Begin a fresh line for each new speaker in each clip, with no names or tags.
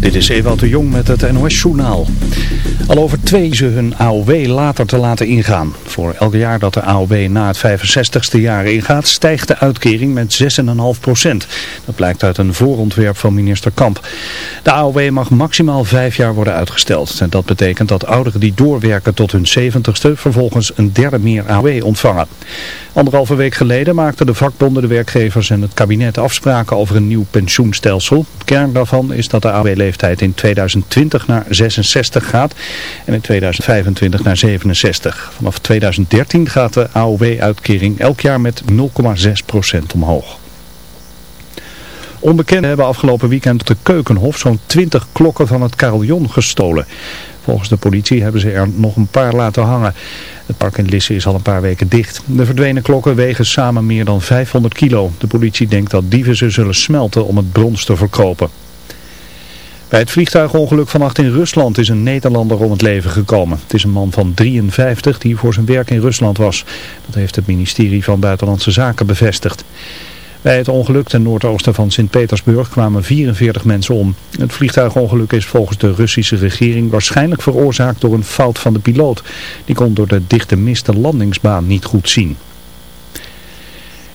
Dit is Ewout de Jong met het NOS-journaal. Al over twee ze hun AOW later te laten ingaan. Voor elk jaar dat de AOW na het 65ste jaar ingaat, stijgt de uitkering met 6,5 procent. Dat blijkt uit een voorontwerp van minister Kamp. De AOW mag maximaal vijf jaar worden uitgesteld. En dat betekent dat ouderen die doorwerken tot hun 70ste vervolgens een derde meer AOW ontvangen. Anderhalve week geleden maakten de vakbonden, de werkgevers en het kabinet afspraken over een nieuw pensioenstelsel. Kern daarvan is dat de AOW-leeftijd in 2020 naar 66 gaat en in 2025 naar 67. Vanaf 2013 gaat de AOW-uitkering elk jaar met 0,6% omhoog. Onbekenden hebben afgelopen weekend op de Keukenhof zo'n 20 klokken van het carillon gestolen. Volgens de politie hebben ze er nog een paar laten hangen. Het park in Lisse is al een paar weken dicht. De verdwenen klokken wegen samen meer dan 500 kilo. De politie denkt dat dieven ze zullen smelten om het brons te verkopen. Bij het vliegtuigongeluk vannacht in Rusland is een Nederlander om het leven gekomen. Het is een man van 53 die voor zijn werk in Rusland was. Dat heeft het ministerie van Buitenlandse Zaken bevestigd. Bij het ongeluk ten noordoosten van Sint-Petersburg kwamen 44 mensen om. Het vliegtuigongeluk is volgens de Russische regering waarschijnlijk veroorzaakt door een fout van de piloot. Die kon door de dichte mist de landingsbaan niet goed zien.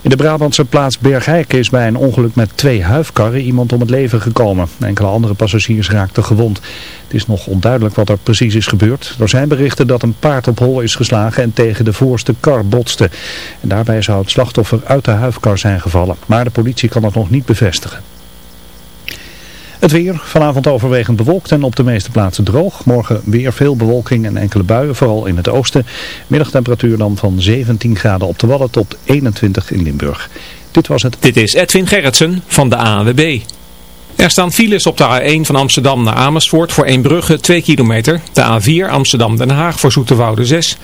In de Brabantse plaats Bergijk is bij een ongeluk met twee huifkarren iemand om het leven gekomen. Enkele andere passagiers raakten gewond. Het is nog onduidelijk wat er precies is gebeurd. Er zijn berichten dat een paard op hol is geslagen en tegen de voorste kar botste. En daarbij zou het slachtoffer uit de huifkar zijn gevallen. Maar de politie kan het nog niet bevestigen. Het weer, vanavond overwegend bewolkt en op de meeste plaatsen droog. Morgen weer veel bewolking en enkele buien, vooral in het oosten. Middagtemperatuur dan van 17 graden op de Wadden tot 21 in Limburg. Dit was het.
Dit is Edwin Gerritsen van de ANWB. Er staan files op de A1 van Amsterdam naar Amersfoort voor Eembrugge 2 kilometer. De A4 Amsterdam-Den Haag voor Zoeterwoude 6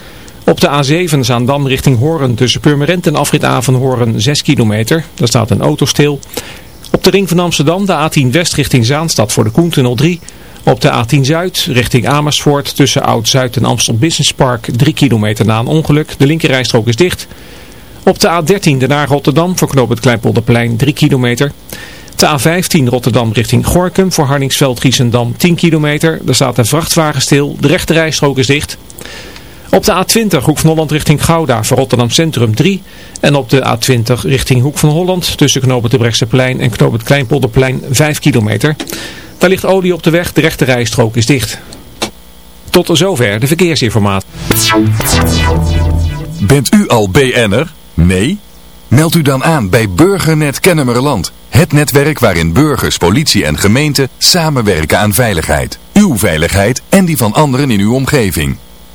op de A7 Zaandam richting Hoorn tussen Purmerend en afrit A van Hoorn 6 kilometer. Daar staat een auto stil. Op de ring van Amsterdam de A10 West richting Zaanstad voor de Koentunnel 3. Op de A10 Zuid richting Amersfoort tussen Oud-Zuid en Amstel Business Park 3 kilometer na een ongeluk. De linkerrijstrook is dicht. Op de A13 de naar Rotterdam voor knoop het Kleinpolderplein 3 kilometer. De A15 Rotterdam richting Gorkum voor Harningsveld-Giessendam 10 kilometer. Daar staat een vrachtwagen stil. De rechterrijstrook is dicht. Op de A20 Hoek van Holland richting Gouda voor Rotterdam Centrum 3. En op de A20 richting Hoek van Holland tussen knoop het Brechtseplein en knoop het Kleinpolderplein 5 kilometer. Daar ligt olie op de weg, de rechte rijstrook is dicht. Tot zover de verkeersinformatie.
Bent u al BN'er? Nee? Meld u dan aan bij Burgernet Kennemerland. Het netwerk waarin burgers, politie en gemeente samenwerken aan veiligheid. Uw veiligheid en die van anderen in uw omgeving.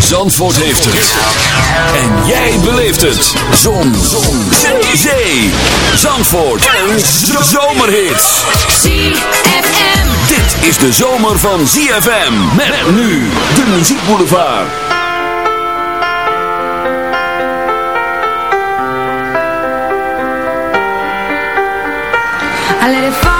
Zandvoort heeft het. En jij beleeft het. Zon. Zon. Zee. Zee. Zandvoort. Een zomerhit.
ZFM.
Dit is de zomer van ZFM. Met nu de muziekboulevard.
I let it fall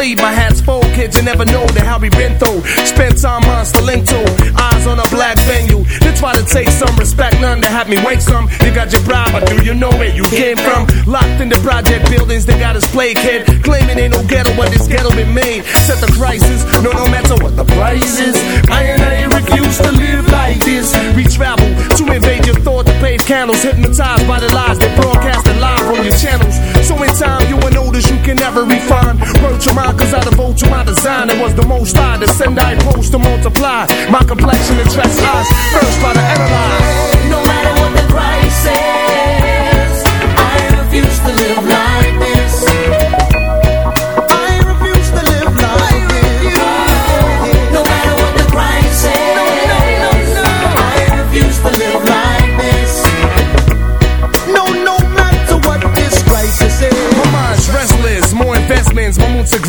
guilty, My hat's full, kids, you never know the how we been through. Spent time on link to. Eyes on a black venue. They try to take some respect, none to have me wake some. You got your bribe, but do you know where you came from? Locked in the project buildings, they got us play kid. Claiming ain't no ghetto, but this ghetto been made. Set the crisis, no, no matter what the price is. I and I refuse to live like this. We travel to invade your thought to pave candles. Hypnotized by the lies they broadcast live on your channels. So in time, you will notice you can never refine. Word to mine, cause I devote to my design. It was the most I to send, I post to multiply. My complexion attracts eyes. First, try to analyze.
No matter what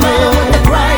coming with the price.